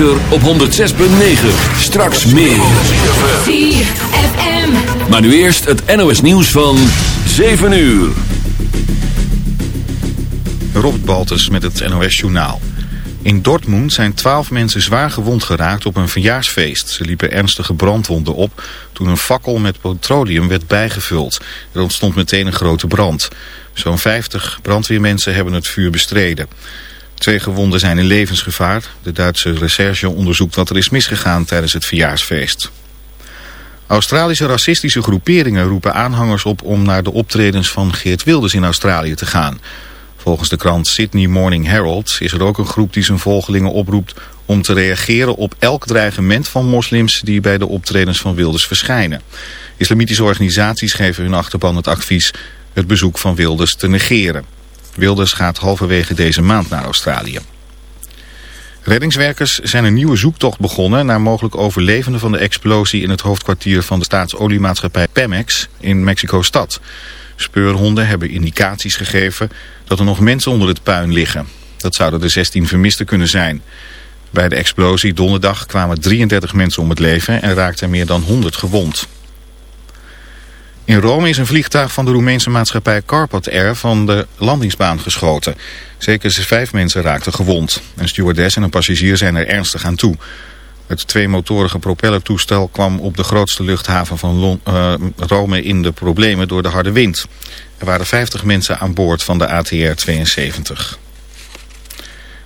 op 106.9. Straks meer. 4FM. Maar nu eerst het NOS nieuws van 7 uur. Robert Baltus met het NOS Journaal. In Dortmund zijn twaalf mensen zwaar gewond geraakt op een verjaarsfeest. Ze liepen ernstige brandwonden op toen een fakkel met petroleum werd bijgevuld. Er ontstond meteen een grote brand. Zo'n 50 brandweermensen hebben het vuur bestreden. Twee gewonden zijn in levensgevaar. De Duitse recherche onderzoekt wat er is misgegaan tijdens het verjaarsfeest. Australische racistische groeperingen roepen aanhangers op om naar de optredens van Geert Wilders in Australië te gaan. Volgens de krant Sydney Morning Herald is er ook een groep die zijn volgelingen oproept om te reageren op elk dreigement van moslims die bij de optredens van Wilders verschijnen. Islamitische organisaties geven hun achterban het advies het bezoek van Wilders te negeren. Wilders gaat halverwege deze maand naar Australië. Reddingswerkers zijn een nieuwe zoektocht begonnen naar mogelijk overlevenden van de explosie in het hoofdkwartier van de staatsoliemaatschappij Pemex in Mexico-stad. Speurhonden hebben indicaties gegeven dat er nog mensen onder het puin liggen. Dat zouden de 16 vermisten kunnen zijn. Bij de explosie donderdag kwamen 33 mensen om het leven en raakten meer dan 100 gewond. In Rome is een vliegtuig van de Roemeense maatschappij Carpat Air van de landingsbaan geschoten. Zeker vijf mensen raakten gewond. Een stewardess en een passagier zijn er ernstig aan toe. Het tweemotorige propellertoestel kwam op de grootste luchthaven van uh, Rome in de problemen door de harde wind. Er waren 50 mensen aan boord van de ATR-72.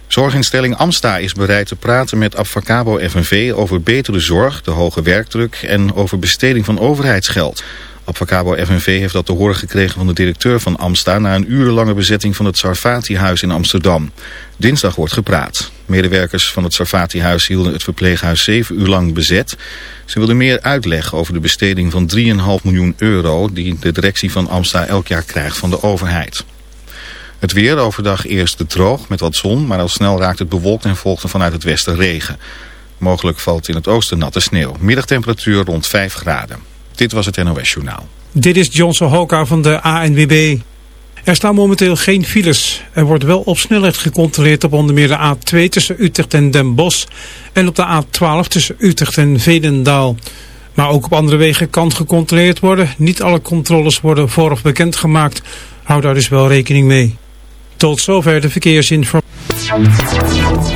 Zorginstelling Amsta is bereid te praten met Abfacabo FNV over betere zorg, de hoge werkdruk en over besteding van overheidsgeld. Abfacabo FNV heeft dat te horen gekregen van de directeur van Amsta... na een urenlange bezetting van het Sarfati-huis in Amsterdam. Dinsdag wordt gepraat. Medewerkers van het Sarfati-huis hielden het verpleeghuis zeven uur lang bezet. Ze wilden meer uitleg over de besteding van 3,5 miljoen euro... die de directie van Amsta elk jaar krijgt van de overheid. Het weer overdag eerst droog met wat zon... maar al snel raakt het bewolkt en volgt er vanuit het westen regen. Mogelijk valt in het oosten natte sneeuw. Middagtemperatuur rond 5 graden. Dit was het NOS Journaal. Dit is Johnson Hoka van de ANWB. Er staan momenteel geen files. Er wordt wel op snelheid gecontroleerd op onder meer de A2 tussen Utrecht en Den Bosch. En op de A12 tussen Utrecht en Vedendaal. Maar ook op andere wegen kan gecontroleerd worden. Niet alle controles worden vooraf bekendgemaakt. Hou daar dus wel rekening mee. Tot zover de verkeersinformatie.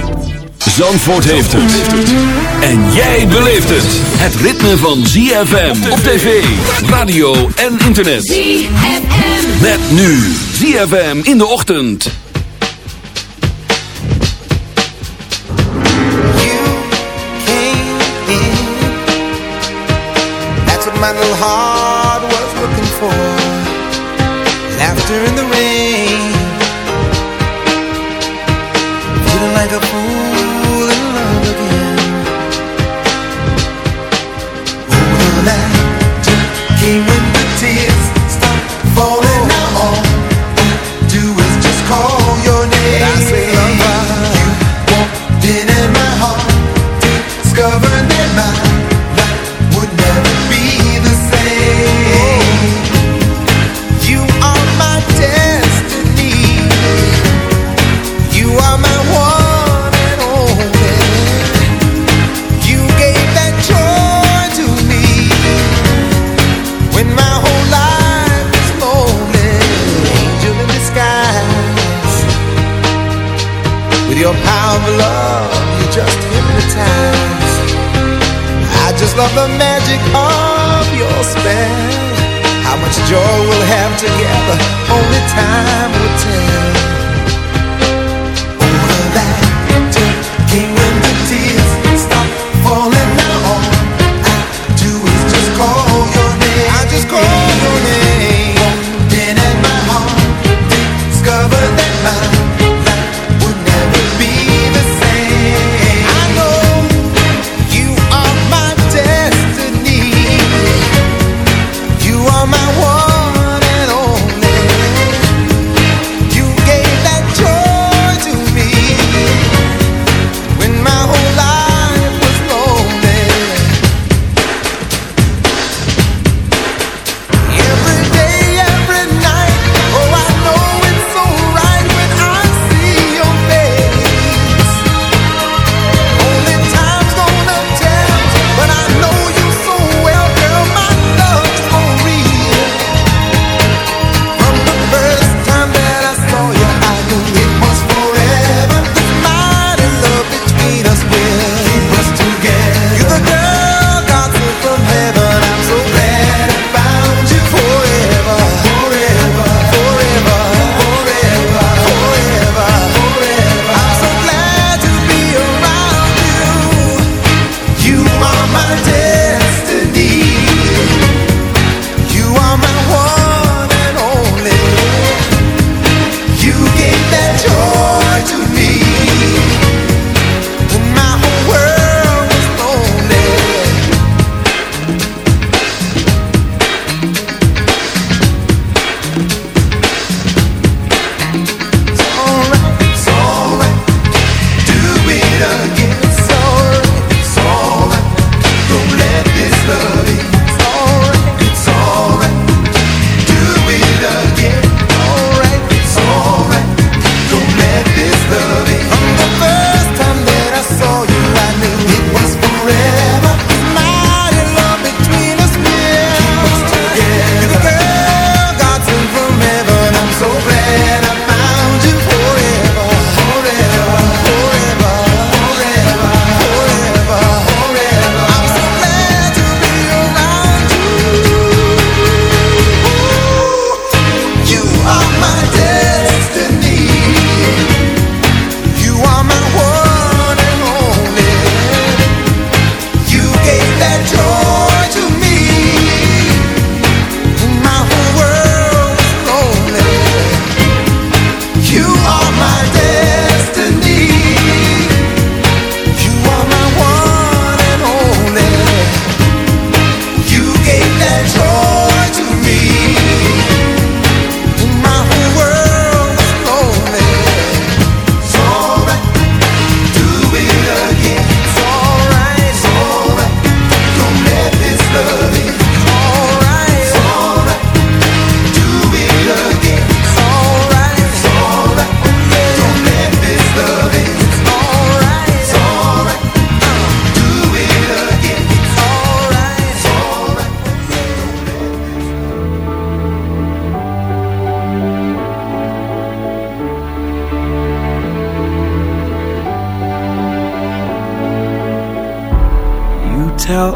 Zandvoort heeft het. En jij beleeft het. Het ritme van ZFM op tv, radio en internet. ZFM. Met nu ZFM in de ochtend. You came in. That's what my little heart was looking for. Laughter in the rain.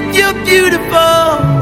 you're beautiful.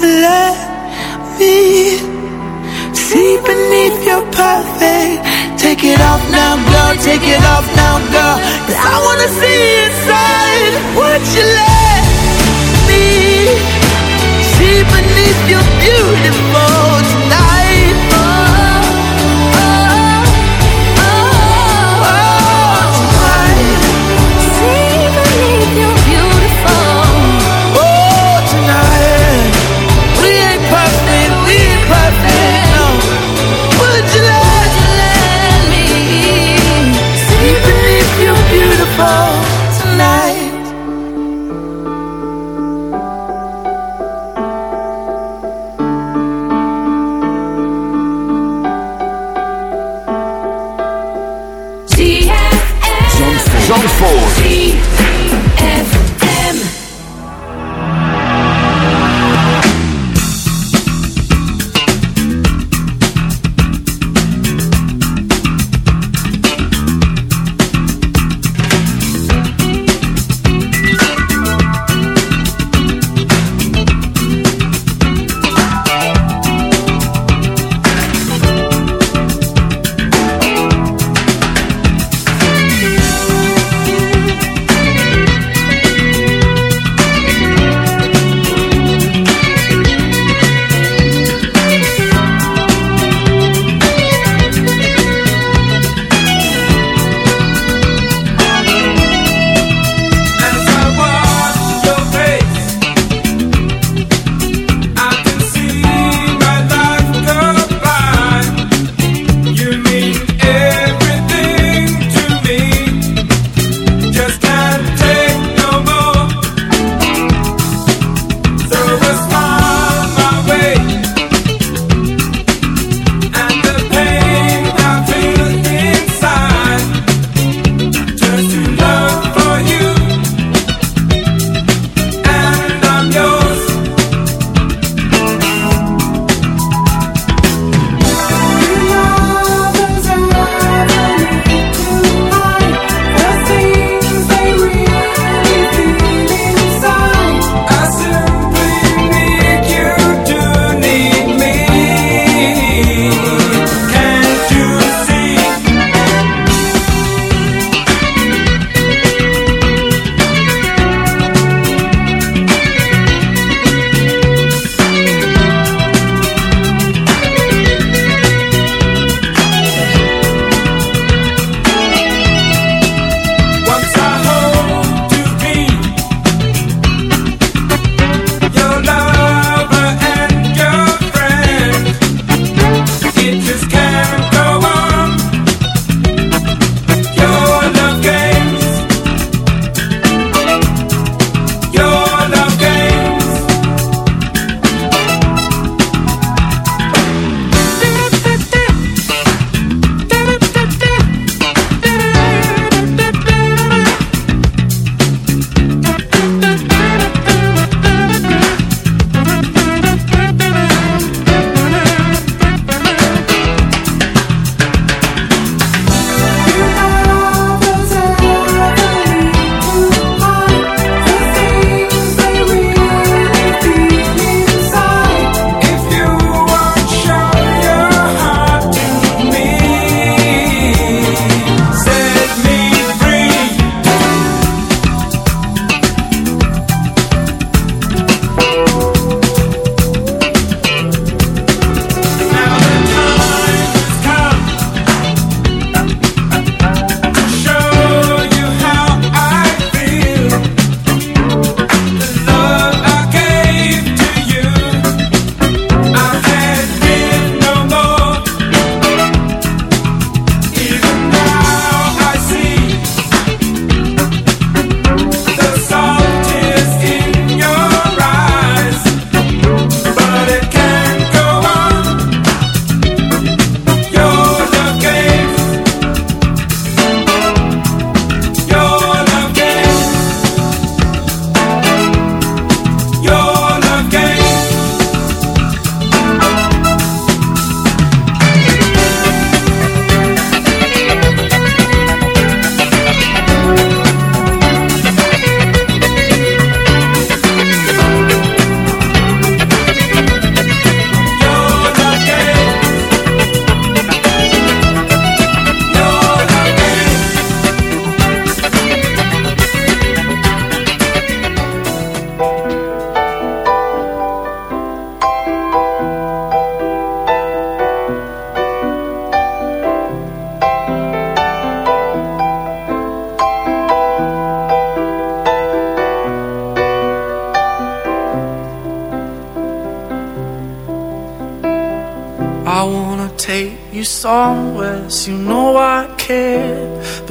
let me see beneath your perfect. Take it off now, girl. Take it off now, I wanna see inside what you let me see beneath your beautiful.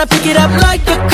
I pick it up like a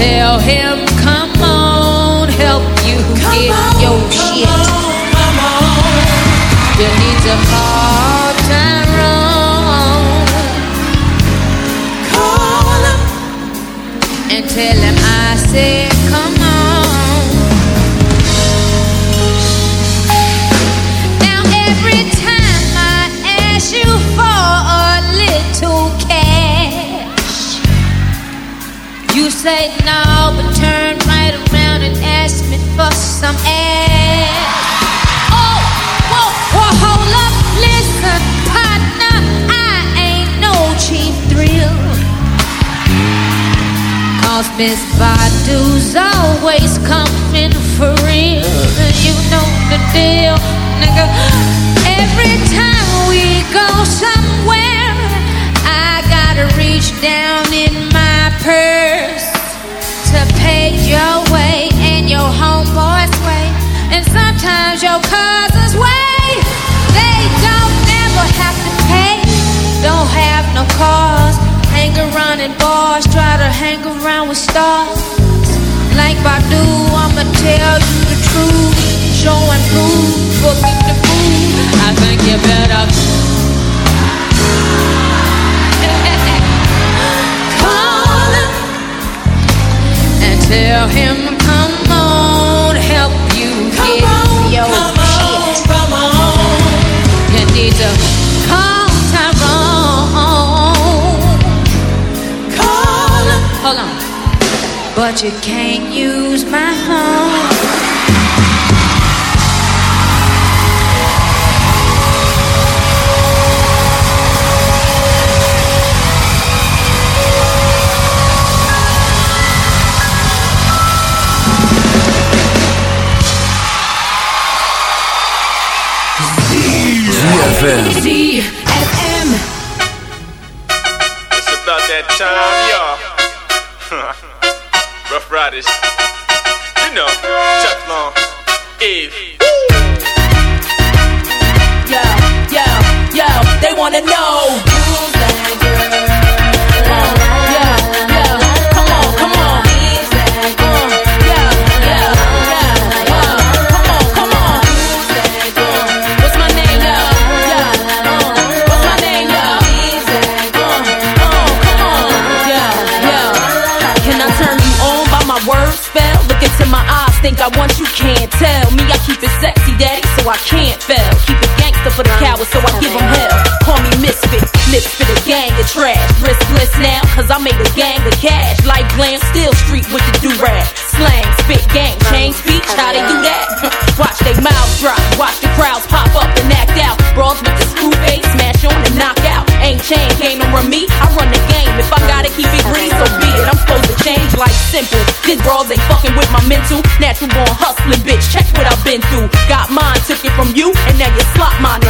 tell him, come on, help you get your shit. On, on. You need to call said no, but turned right around and asked me for some ass. Oh, whoa, whoa, hold up, listen, partner, I ain't no cheap thrill. Cause Miss Badu's always coming for real, and you know the deal, nigga. Your cousin's way. They don't never have to pay, don't have no cars. Hang around in bars, try to hang around with stars. Like I'ma tell you the truth. I think you better. Call him and tell him, But you can't use my phone. ZFM. ZFM. It's about that time, y'all. Rough fucking with my mental. Natural born hustling, bitch. Check what I've been through. Got mine, took it from you, and now you slot mine.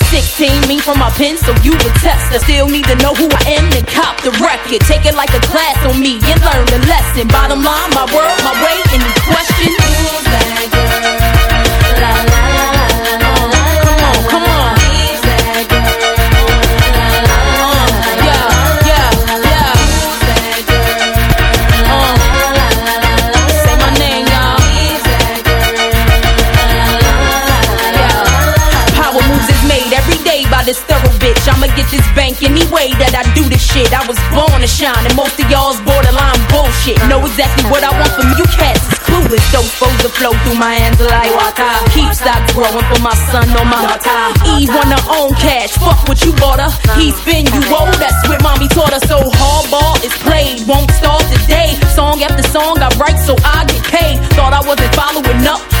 16, me from my pen, so you can test. I still need to know who I am and cop the record. Take it like a class on me and learn the lesson. Bottom line, my world, my way, any question? Get this bank any way that I do this shit. I was born to shine, and most of y'all's borderline bullshit. Know exactly what I want from you cats. It's clueless. Those foes flow through my hands like water. Keep stock growing for my son on my water. Eve her own cash. Fuck what you bought her. He spin you old. That's what mommy taught her. So hardball is played. Won't start today. Song after song I write so I get paid. Thought I wasn't following up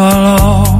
Follow?